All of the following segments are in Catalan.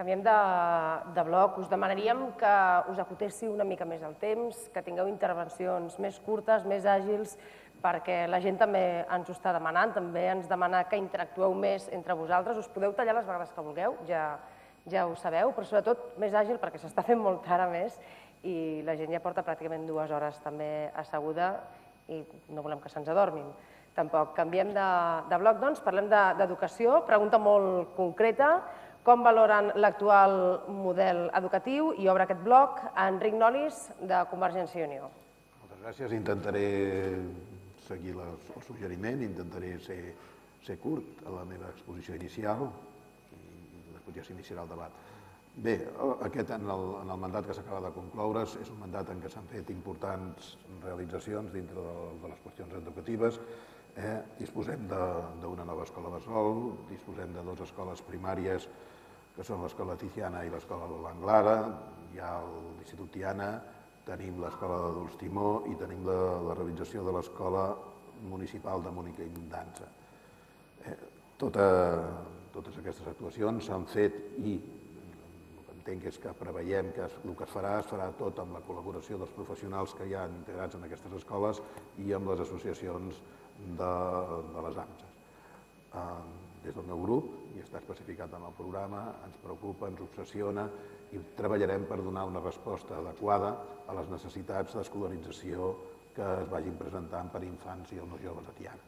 Canviem de, de bloc. Us demanaríem que us acotéssiu una mica més el temps, que tingueu intervencions més curtes, més àgils, perquè la gent també ens ho està demanant, també ens demana que interactueu més entre vosaltres. Us podeu tallar les vegades que vulgueu, ja, ja ho sabeu, però sobretot més àgil perquè s'està fent molt tard a més i la gent ja porta pràcticament dues hores també asseguda i no volem que se'ns adormin. Tampoc canviem de, de bloc, doncs, parlem d'educació, de, pregunta molt concreta, com valoren l'actual model educatiu i obre aquest bloc Enric Nolis, de Convergència i Unió. Moltes gràcies. Intentaré seguir el suggeriment, intentaré ser, ser curt a la meva exposició inicial i després ja s'iniciarà el debat. Bé, aquest en el, en el mandat que s'acaba de concloure és un mandat en què s'han fet importants realitzacions dintre de, de les qüestions educatives. Eh, disposem d'una nova escola de sol, disposem de dues escoles primàries que són l'escola Tiziana i l'escola L'Anglada, hi ha l'Institut Tiana, tenim l'escola d'adults Timó i tenim la, la realització de l'escola municipal de Múnica i Dansa. Eh, tota, totes aquestes actuacions s'han fet i entenc és que preveiem que el que es farà es farà tot amb la col·laboració dels professionals que hi ha integrats en aquestes escoles i amb les associacions de, de les AMSes. Des del meu grup, i està especificat en el programa, ens preocupa, ens obsessiona i treballarem per donar una resposta adequada a les necessitats d'escolarització que es vagin presentant per infants i els joves Tiana.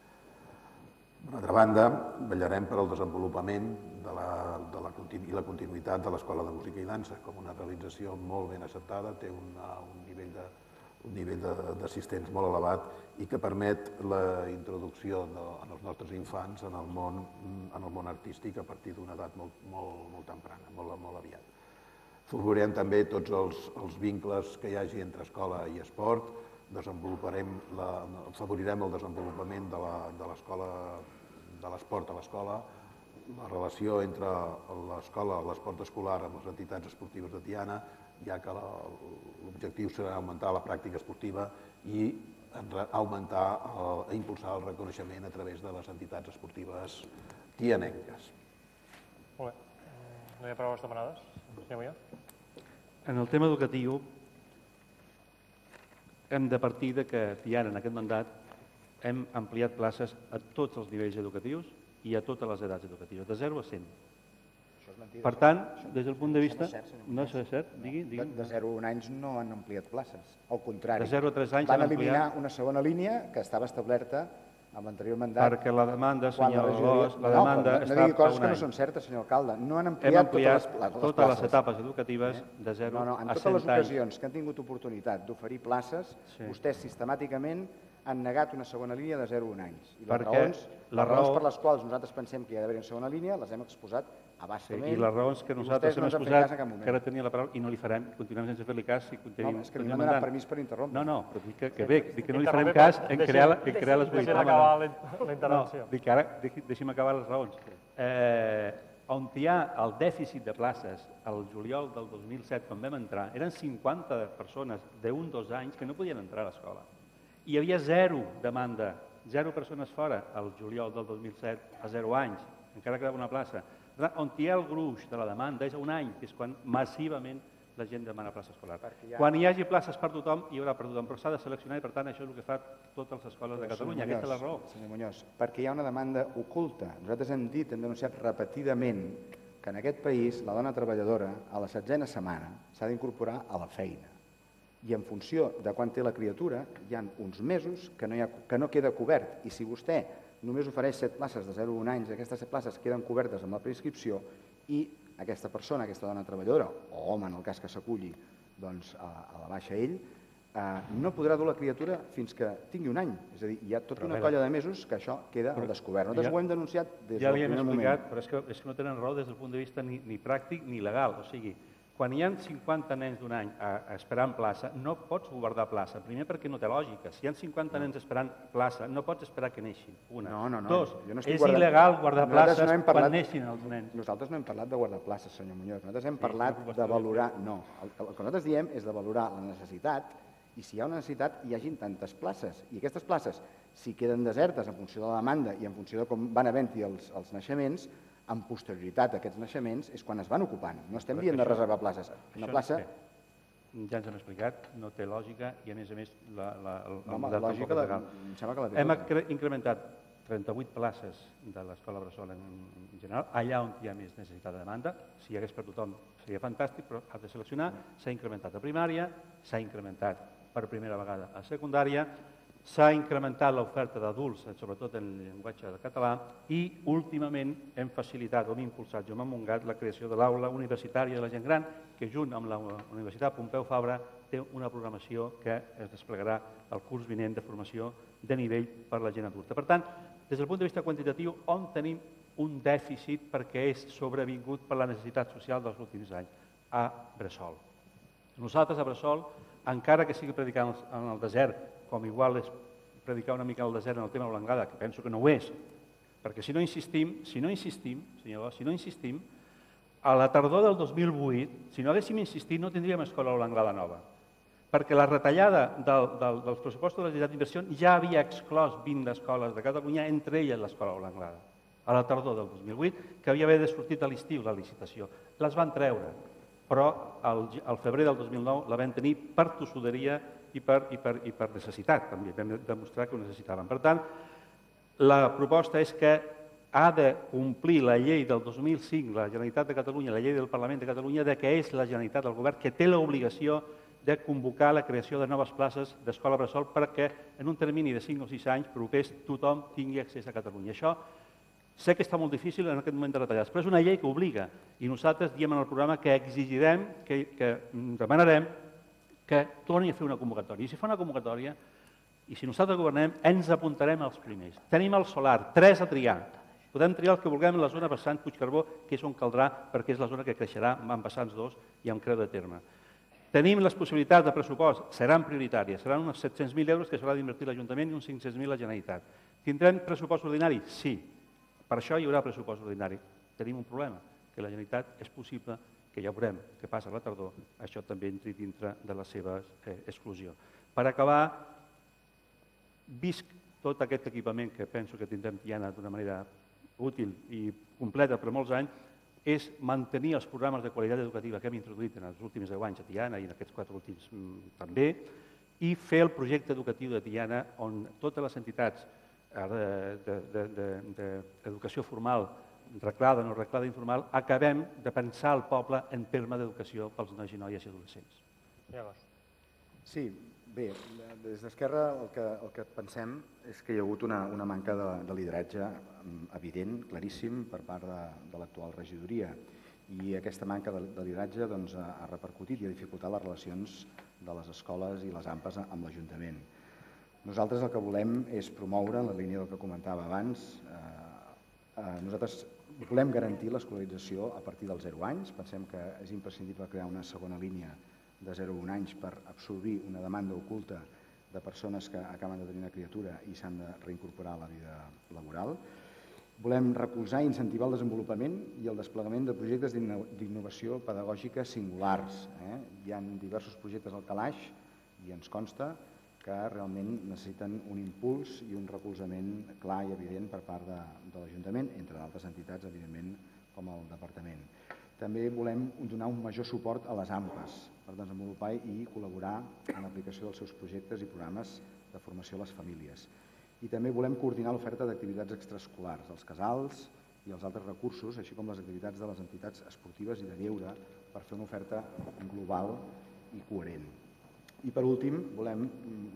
D'una altra banda, vetllarem per al desenvolupament de la, de la, i la continuïtat de l'Escola de Música i Dansa com una realització molt ben acceptada, té una, un nivell de, un nivell d'assistents molt elevat i que permet la introducció de, en els nostres infants en el món, en el món artístic a partir d'una edat molt, molt, molt temprana, molt, molt aviat. Favorirem també tots els, els vincles que hi hagi entre escola i esport, desenvoluparem la, afavorirem el desenvolupament de l'escola de l'esport a l'escola, la relació entre l'escola, l'esport escolar amb les entitats esportives de Tiana, ja que l'objectiu serà augmentar la pràctica esportiva i augmentar, i impulsar el reconeixement a través de les entitats esportives tianenques. Molt bé. No hi ha paraules demanades? Senyor En el tema educatiu, hem de partir de que Tiana, en aquest mandat, hem ampliat places a tots els nivells educatius i a totes les edats educatives, de 0 a 100. Mentida. Per tant, des del punt de vista... No és cert, digui, digui. De, de 0 a 1 anys no han ampliat places, al contrari. De 0 a 3 anys van han ampliat... eliminar una segona línia que estava establerta amb l'anterior mandat... Perquè la demanda, senyor Alòs, la demanda no, no, no digui coses que no són certes, senyor alcalde. No han ampliat, Hem ampliat totes, les, les totes places. les etapes educatives eh? de 0 no, no, en a totes 100 les anys. ocasions que han tingut oportunitat d'oferir places, Sí. vostès sistemàticament han negat una segona línia de 0 a 1 anys. I les Perquè raons, la les raons raó- per les quals nosaltres pensem que hi ha d'haver una segona línia les hem exposat Sí, abastament. I les raons que nosaltres hem no exposat, que ara tenia la paraula, i no li farem, continuem sense fer-li cas i continuem, No, és que continuem m'han donat permís per interrompre. No, no, però dic que, que bé, dic que no li farem cas en crear, la- en crear les vuit. deixi acabar la- intervenció. No, dic que ara, deixi- deixi'm acabar les raons. Eh, on hi ha el dèficit de places, el juliol del 2007, quan vam entrar, eren 50 persones d'un, dos anys que no podien entrar a l'escola. Hi havia zero demanda, zero persones fora al juliol del 2007 a zero anys, encara quedava una plaça. On hi ha el gruix de la demanda és a un any, que és quan massivament la gent demana plaça escolar. Hi ha- Quan hi hagi places per tothom, hi haurà per tothom, però s'ha de seleccionar i per tant això és el que fa totes les escoles de Però, Catalunya, senyor aquesta és la raó. Muñoz, Senyor Muñoz, perquè hi ha una demanda oculta. Nosaltres hem dit, hem denunciat repetidament que en aquest país la dona treballadora a la setzena setmana s'ha d'incorporar a la feina. I en funció de quan té la criatura, hi ha uns mesos que no, ha, que no queda cobert. I si vostè només ofereix set places de 0 a 1 anys, aquestes set places queden cobertes amb la prescripció i aquesta persona, aquesta dona treballadora, o home en el cas que s'aculli doncs, a, a la baixa ell, eh, no podrà dur la criatura fins que tingui un any. És a dir, hi ha tota Però una colla de mesos que això queda al descobert. Nosaltres ja- ho hem denunciat des Ja del li hem primer explicat, moment. però és que, és que no tenen raó des del punt de vista ni, ni pràctic ni legal. O sigui, quan hi ha 50 nens d'un any a, a esperant plaça, no pots guardar plaça. Primer perquè no té lògica. Si hi ha 50 nens esperant plaça, no pots esperar que neixin. Una. No, no, no, Dos, jo no estic és guardant- il·legal guardar Nosaltres places no hem parlat- quan neixin els nens. Nosaltres no hem parlat de guardar places, senyor Muñoz. Nosaltres hem parlat sí, de valorar... No, el, el que nosaltres diem és de valorar la necessitat i si hi ha una necessitat hi hagin tantes places. I aquestes places, si queden desertes en funció de la demanda i en funció de com van havent-hi els, els naixements, amb posterioritat a aquests naixements és quan es van ocupant. No estem Però dient de reservar places. Una plaça... Ja ens han explicat, no té lògica i a més a més la, la, No, home, model lògica la, em sembla que la té Hem tota. incrementat 38 places de l'escola Bressol en, en general, allà on hi ha més necessitat de demanda. Si hi hagués per tothom seria fantàstic, però has de seleccionar. S'ha incrementat a primària, s'ha incrementat per primera vegada a secundària, s'ha incrementat l'oferta d'adults, eh, sobretot en llenguatge de català, i últimament hem facilitat o hem impulsat, jo m'he la creació de l'aula universitària de la gent gran, que junt amb la Universitat Pompeu Fabra té una programació que es desplegarà el curs vinent de formació de nivell per a la gent adulta. Per tant, des del punt de vista quantitatiu, on tenim un dèficit perquè és sobrevingut per la necessitat social dels últims anys? A Bressol. Nosaltres a Bressol, encara que sigui el- en el desert, com igual és predicar una mica al desert en el tema de l'Anglada, que penso que no ho és, perquè si no insistim, si no insistim, senyor, si no insistim, a la tardor del 2008, si no haguéssim insistit, no tindríem escola l'Anglada nova, perquè la retallada del, del, dels pressupostos de la Generalitat d'Inversió ja havia exclòs 20 escoles de Catalunya, entre elles l'escola l'Anglada, a la tardor del 2008, que havia d'haver sortit a l'estiu la licitació. Les van treure, però al, al febrer del 2009 la vam tenir per tossuderia i per, i per, i per necessitat, també vam demostrar que ho necessitaven. Per tant, la proposta és que ha de complir la llei del 2005, la Generalitat de Catalunya, la llei del Parlament de Catalunya, de que és la Generalitat del Govern que té l'obligació de convocar la creació de noves places d'escola bressol perquè en un termini de 5 o 6 anys propers tothom tingui accés a Catalunya. Això sé que està molt difícil en aquest moment de retallades, però és una llei que obliga i nosaltres diem en el programa que exigirem, que, que demanarem que torni a fer una convocatòria. I si fa una convocatòria, i si nosaltres governem, ens apuntarem als primers. Tenim el solar, tres a triar. Podem triar el que vulguem en la zona vessant Puigcarbó, que és on caldrà, perquè és la zona que creixerà amb vessants dos i amb creu de terme. Tenim les possibilitats de pressupost, seran prioritàries, seran uns 700.000 euros que s'haurà d'invertir l'Ajuntament i uns 500.000 la Generalitat. Tindrem pressupost ordinari? Sí. Per això hi haurà pressupost ordinari. Tenim un problema, que la Generalitat és possible que ja veurem què passa a la tardor, això també entri dintre de la seva eh, exclusió. Per acabar, visc tot aquest equipament que penso que tindrem Tiana d'una manera útil i completa per molts anys, és mantenir els programes de qualitat educativa que hem introduït en els últims 10 anys a Tiana i en aquests quatre últims mm, també, i fer el projecte educatiu de Tiana on totes les entitats eh, d'educació de, de, de, formal, reglada, no reglada, informal, acabem de pensar el poble en termes d'educació pels nois i noies i adolescents. Bosch. Sí, bé, des d'Esquerra el, que, el que pensem és que hi ha hagut una, una manca de, de lideratge mm, evident, claríssim, per part de, de l'actual regidoria. I aquesta manca de, de lideratge doncs, ha, ha repercutit i ha dificultat les relacions de les escoles i les AMPAs amb l'Ajuntament. Nosaltres el que volem és promoure, en la línia del que comentava abans, eh, eh, nosaltres volem garantir l'escolarització a partir dels 0 anys. Pensem que és imprescindible crear una segona línia de 0 a 1 anys per absorbir una demanda oculta de persones que acaben de tenir una criatura i s'han de reincorporar a la vida laboral. Volem recolzar i incentivar el desenvolupament i el desplegament de projectes d'inno- d'innovació pedagògica singulars. Eh? Hi ha diversos projectes al calaix i ens consta que realment necessiten un impuls i un recolzament clar i evident per part de, de l'Ajuntament, entre d'altres entitats, evidentment, com el Departament. També volem donar un major suport a les AMPAs per desenvolupar i col·laborar en l'aplicació dels seus projectes i programes de formació a les famílies. I també volem coordinar l'oferta d'activitats extraescolars, els casals i els altres recursos, així com les activitats de les entitats esportives i de lleure per fer una oferta global i coherent. I per últim, volem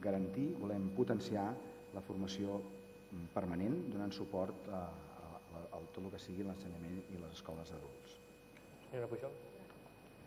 garantir, volem potenciar la formació mm, permanent, donant suport a, a, a tot el que sigui l'ensenyament i les escoles d'adults. Senyora Pujol.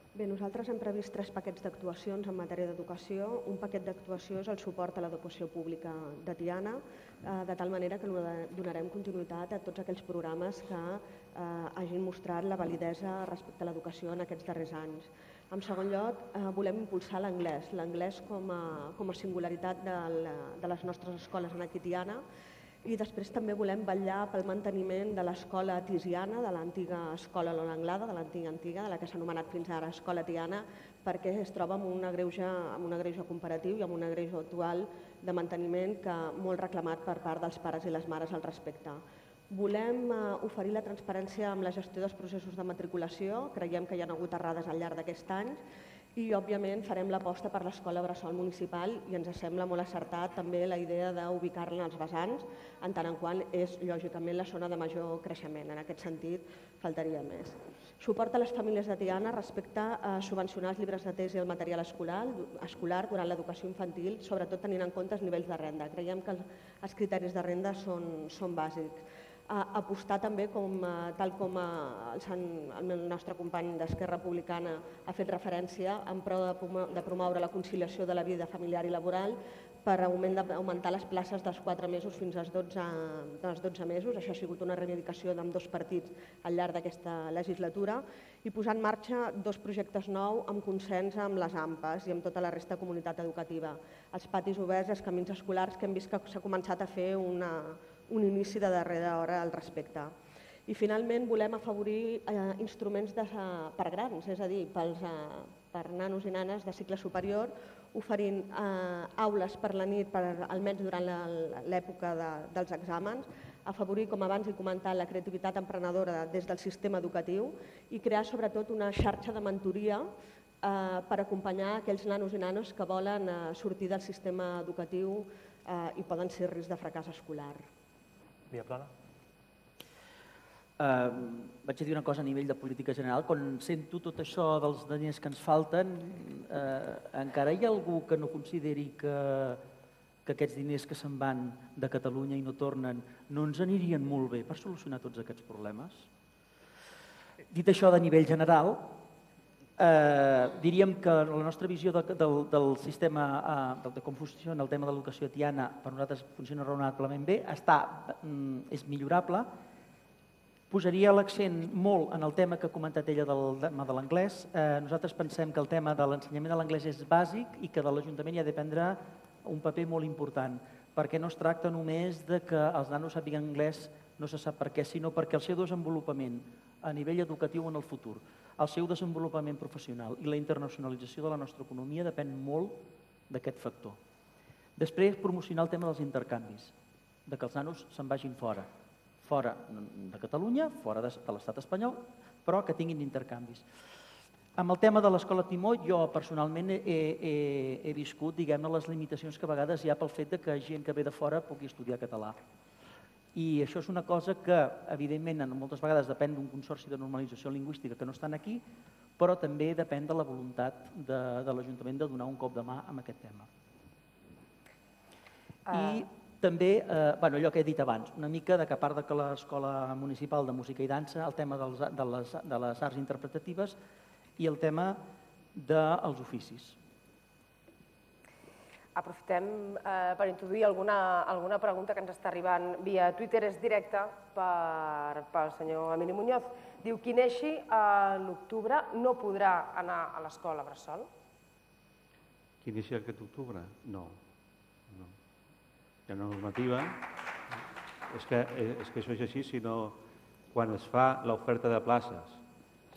Bé, nosaltres hem previst tres paquets d'actuacions en matèria d'educació. Un paquet d'actuació és el suport a l'educació pública de Tiana, eh, de tal manera que donarem continuïtat a tots aquells programes que eh, hagin mostrat la validesa respecte a l'educació en aquests darrers anys. En segon lloc, eh, volem impulsar l'anglès, l'anglès com, a, com a singularitat de, la, de les nostres escoles en aquí Tiana, i després també volem vetllar pel manteniment de l'escola tisiana, de l'antiga escola Lona Anglada, de l'antiga antiga, de la que s'ha anomenat fins ara escola tiana, perquè es troba amb una greuja, amb una greuja comparatiu i amb una greuja actual de manteniment que molt reclamat per part dels pares i les mares al respecte. Volem eh, oferir la transparència amb la gestió dels processos de matriculació. Creiem que hi ha hagut errades al llarg d'aquest any i, òbviament, farem l'aposta per l'escola Bressol Municipal i ens sembla molt acertat també la idea d'ubicar-la als vessants, en tant en quant és, lògicament, la zona de major creixement. En aquest sentit, faltaria més. Suport a les famílies de Tiana respecte a subvencionar els llibres de tesi i el material escolar, escolar durant l'educació infantil, sobretot tenint en compte els nivells de renda. Creiem que els criteris de renda són, són bàsics apostar també, com, eh, tal com eh, el, el nostre company d'Esquerra Republicana ha fet referència, en pro de, promoure la conciliació de la vida familiar i laboral per augment de, augmentar les places dels 4 mesos fins als 12, dels 12 mesos. Això ha sigut una reivindicació d'amb dos partits al llarg d'aquesta legislatura i posar en marxa dos projectes nous amb consens amb les AMPAs i amb tota la resta de comunitat educativa. Els patis oberts els camins escolars que hem vist que s'ha començat a fer una, un inici de darrera hora al respecte. I finalment volem afavorir eh, instruments de, per grans, és a dir, pels, eh, per nanos i nanes de cicle superior, oferint eh, aules per la nit, per, almenys durant l'època de, dels exàmens, afavorir, com abans he comentat, la creativitat emprenedora des del sistema educatiu i crear sobretot una xarxa de mentoria eh, per acompanyar aquells nanos i nanes que volen eh, sortir del sistema educatiu eh, i poden ser risc de fracàs escolar. Via plana. Uh, vaig a dir una cosa a nivell de política general. Quan sento tot això dels diners que ens falten, uh, encara hi ha algú que no consideri que, que aquests diners que se'n van de Catalunya i no tornen no ens anirien molt bé per solucionar tots aquests problemes? Dit això de nivell general, eh, diríem que la nostra visió de, del, del sistema eh, de, de com funciona el tema de l'educació tiana per nosaltres funciona raonablement bé, està, mm, és millorable. Posaria l'accent molt en el tema que ha comentat ella del tema de l'anglès. Eh, nosaltres pensem que el tema de l'ensenyament de l'anglès és bàsic i que de l'Ajuntament hi ha de prendre un paper molt important, perquè no es tracta només de que els nanos sàpiguen anglès no se sap per què, sinó perquè el seu desenvolupament a nivell educatiu en el futur el seu desenvolupament professional i la internacionalització de la nostra economia depèn molt d'aquest factor. Després, promocionar el tema dels intercanvis, de que els nanos se'n vagin fora, fora de Catalunya, fora de, l'estat espanyol, però que tinguin intercanvis. Amb el tema de l'escola Timó, jo personalment he, he, he viscut diguem les limitacions que a vegades hi ha pel fet de que gent que ve de fora pugui estudiar català. I això és una cosa que, evidentment, moltes vegades depèn d'un consorci de normalització lingüística que no estan aquí, però també depèn de la voluntat de, de l'Ajuntament de donar un cop de mà amb aquest tema. Uh... I també, eh, bueno, allò que he dit abans, una mica de que a part de que l'Escola Municipal de Música i Dansa, el tema dels, de, les, de les arts interpretatives i el tema dels oficis. Aprofitem eh, per introduir alguna, alguna pregunta que ens està arribant via Twitter, és directa per, pel senyor Emili Muñoz. Diu, qui neixi a l'octubre no podrà anar a l'escola Bressol? Qui neixi aquest octubre? No. no. Hi ha una normativa. És que, eh, és que això és així, sinó quan es fa l'oferta de places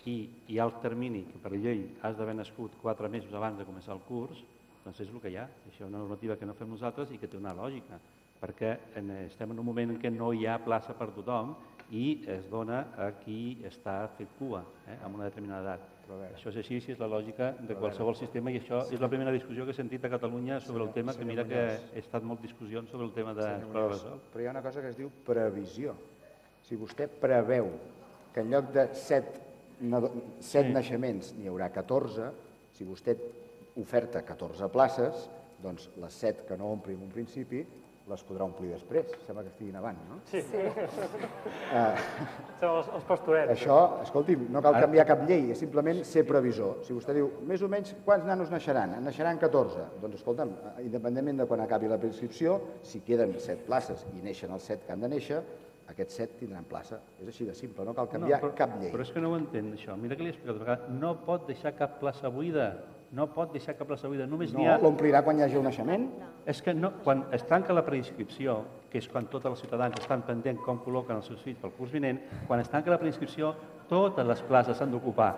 i hi ha el termini que per llei has d'haver nascut quatre mesos abans de començar el curs, doncs és el que hi ha. Això és una normativa que no fem nosaltres i que té una lògica, perquè en, estem en un moment en què no hi ha plaça per tothom i es dona a qui està fet cua eh, amb una determinada edat. Això és així, si és la lògica de qualsevol sistema i això és la primera discussió que he sentit a Catalunya sobre el tema, que mira que he estat molt discussions sobre el tema de Però hi ha una cosa que es diu previsió. Si vostè preveu que en lloc de 7, 7 sí. naixements n'hi haurà 14, si vostè oferta 14 places, doncs les 7 que no ompli en un principi les podrà omplir després. Sembla que estiguin avant, no? Sí. sí. Uh, Són els, els pastorets. Això, escolti'm, no cal canviar cap llei, és simplement ser previsor. Si vostè diu, més o menys, quants nanos naixeran? En naixeran 14. Doncs escolta'm, independentment de quan acabi la prescripció, si queden 7 places i neixen els 7 que han de néixer, aquests 7 tindran plaça. És així de simple, no cal canviar no, però, cap llei. Però és que no ho entén, això. Mira que li he explicat. No pot deixar cap plaça buida no pot deixar cap plaça buida. Només no, ha... l'omplirà quan hi hagi un naixement? És que no, quan es tanca la preinscripció, que és quan tots els ciutadans estan pendents com col·loquen els seus fills pel curs vinent, quan es tanca la preinscripció, totes les places s'han d'ocupar.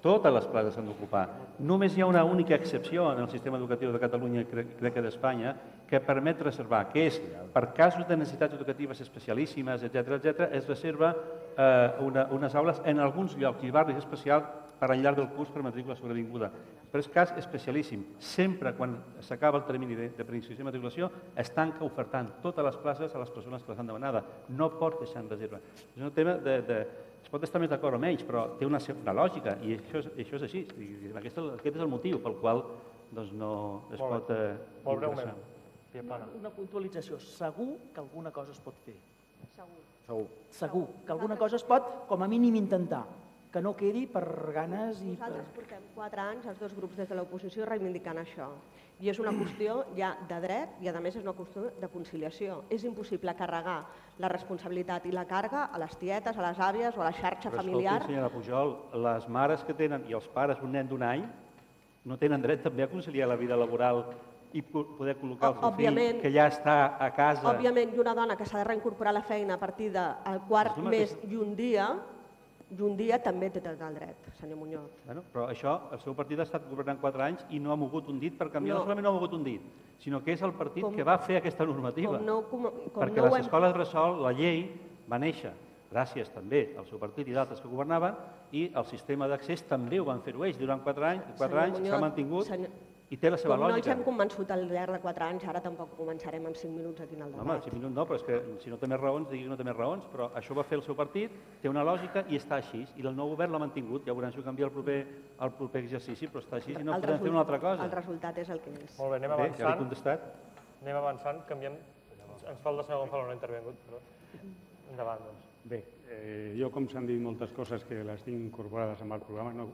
Totes les places s'han d'ocupar. Només hi ha una única excepció en el sistema educatiu de Catalunya i crec, crec que d'Espanya que permet reservar, que és per casos de necessitats educatives especialíssimes, etc etc, es reserva eh, una, unes aules en alguns llocs i barris especials per al llarg del curs per matrícula sobrevinguda. Però és cas especialíssim. Sempre quan s'acaba el termini de, de preinscripció i matriculació es tanca ofertant totes les places a les persones que les han demanada. No pot deixar en reserva. És un tema de, de, es pot estar més d'acord amb ells, però té una, una lògica i això, és- això és així. I aquest, aquest és el motiu pel qual doncs, no es Molt pot eh, Molt breument. plana. Una puntualització. Segur que alguna cosa es pot fer. Segur. Segur que alguna cosa es pot, com a mínim, intentar. Que no quedi per ganes i per... Nosaltres portem quatre anys, els dos grups des de l'oposició, reivindicant això. I és una qüestió ja de dret i, a més, és una qüestió de conciliació. És impossible carregar la responsabilitat i la càrrega a les tietes, a les àvies o a la xarxa Però familiar. escolti, senyora Pujol, les mares que tenen i els pares un nen d'un any no tenen dret també a conciliar la vida laboral i po- poder col·locar el seu Òbviament. fill que ja està a casa. Òbviament, i una dona que s'ha de reincorporar a la feina a partir del quart mes i un dia, i un dia també té tot el dret, senyor Muñoz. Bueno, però això, el seu partit ha estat governant quatre anys i no ha mogut un dit per canviar. No, No. solament no ha mogut un dit, sinó que és el partit Com- que va fer aquesta normativa. Com no, com, com perquè no les hem... escoles bressol, la llei, va néixer gràcies també al seu partit i d'altres que governaven, i el sistema d'accés també ho van fer ells durant quatre anys, quatre Senyor anys s'ha mantingut senyor- i té la seva Com no ens lògica. hem convençut al llarg de quatre anys, ara tampoc començarem en cinc minuts aquí en el No, home, debat. cinc minuts no, però és que si no té més raons, digui que no té més raons, però això va fer el seu partit, té una lògica i està així. I el nou govern l'ha mantingut, ja veurem si ho canvia el proper, el proper exercici, però està així i no El podem fer una altra cosa. El resultat és el que és. Molt bé, anem Bé, ja l'he avançant. contestat. Anem avançant, canviem... Ens falta el senyor Gonzalo, no ha intervingut, però... Endavant, doncs. Bé, eh, jo com s'han dit moltes coses que les tinc incorporades en el programa, no,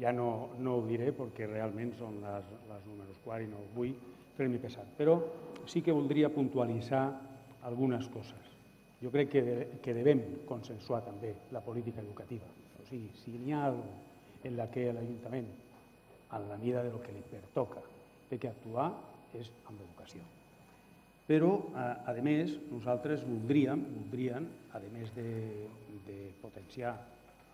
ja no, no ho diré perquè realment són les, les números quart i no vull fer-m'hi pesat. Però sí que voldria puntualitzar algunes coses. Jo crec que, de, que devem consensuar també la política educativa. O sigui, si n'hi ha alguna en la que l'Ajuntament, en la mida de lo que li pertoca, té que actuar, és amb l'educació. Però, a, a més, nosaltres voldríem, voldrien, a més de, de potenciar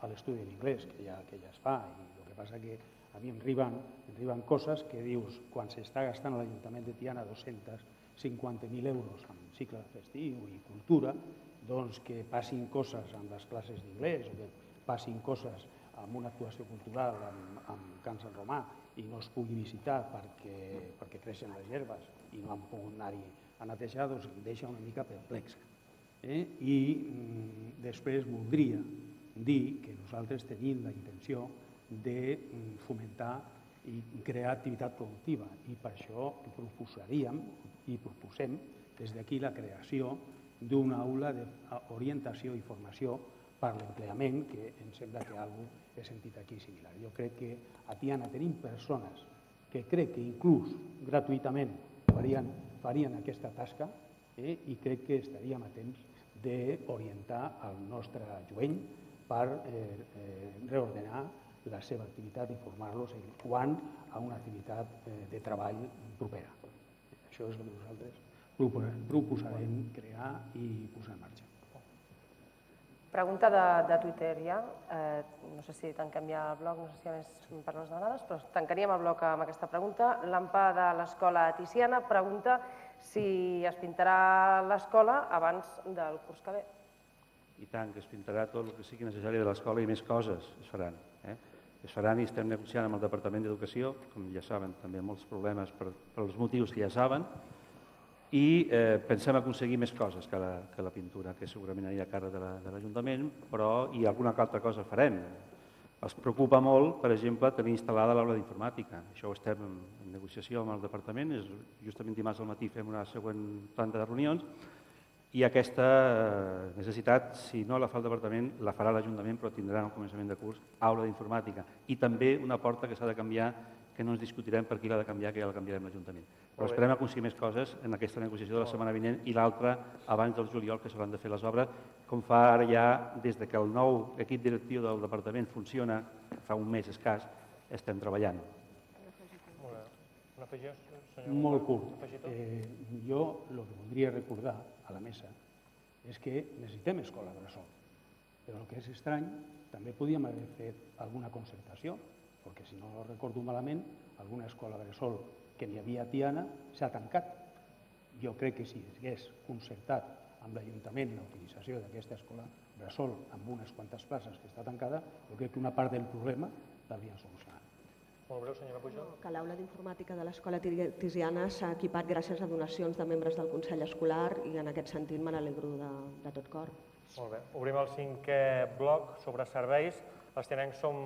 l'estudi d'inglès, que ja, que ja es fa, i que passa que a mi em arriben, em arriben coses que dius, quan s'està gastant a l'Ajuntament de Tiana 250.000 euros en cicle festiu i cultura, doncs que passin coses amb les classes d'inglès o que passin coses amb una actuació cultural amb, amb Can Sant Romà i no es pugui visitar perquè, perquè creixen les herbes i no han pogut anar-hi a netejar, doncs em deixa una mica perplex. Eh? I mm, després voldria dir que nosaltres tenim la intenció de mm, fomentar i crear activitat productiva i per això proposaríem i proposem des d'aquí la creació d'una aula d'orientació i formació per l'empleament, que em sembla que algú he sentit aquí similar. Jo crec que a Tiana tenim persones que crec que inclús gratuïtament farien, farien aquesta tasca eh? i crec que estaríem a temps d'orientar el nostre jovent per eh, eh, reordenar la seva activitat i formar-los en quant a una activitat eh, de treball propera. Això és el que nosaltres propo- proposarem crear i posar en marxa. Pregunta de, de Twitter ja. Eh, no sé si tanquem ja el bloc, no sé si hi ha més per les demanades, però tancaríem el bloc amb aquesta pregunta. L'AMPA de l'Escola Tiziana pregunta si es pintarà l'escola abans del curs que ve. I tant, que es pintarà tot el que sigui necessari de l'escola i més coses es faran. Es faran i estem negociant amb el Departament d'Educació, com ja saben, també molts problemes per, per els motius que ja saben, i eh, pensem aconseguir més coses que la, que la pintura, que segurament anirà a càrrec de la- l'Ajuntament, però i alguna altra cosa farem. Els preocupa molt, per exemple, tenir instal·lada l'aula d'informàtica. Això ho estem en, en negociació amb el departament, és justament dimarts al matí fem una següent planta de reunions, i aquesta eh, necessitat, si no la fa el departament, la farà l'Ajuntament, però tindrà al començament de curs aula d'informàtica. I també una porta que s'ha de canviar, que no ens discutirem per qui l'ha de canviar, que ja la canviarem l'Ajuntament. Però esperem aconseguir més coses en aquesta negociació de la setmana vinent i l'altra abans del juliol, que s'hauran de fer les obres, com fa ara ja, des de que el nou equip directiu del departament funciona, fa un mes escàs, estem treballant. Molt bé. Un afegir, senyor Molt curt. Eh, jo el que voldria recordar a la mesa és que necessitem escola bressol. Però el que és estrany, també podíem haver fet alguna concertació, perquè si no recordo malament, alguna escola bressol que n'hi havia a Tiana s'ha tancat. Jo crec que si hagués concertat amb l'Ajuntament la utilització d'aquesta escola bressol amb unes quantes places que està tancada, jo crec que una part del problema l'haurien solucionat. Molt breu, senyora Pujol. Que l'aula d'informàtica de l'escola Ti- Tiziana s'ha equipat gràcies a donacions de membres del Consell Escolar i en aquest sentit me n'alegro de, de tot cor. Molt bé. Obrim el cinquè bloc sobre serveis. Els tinencs som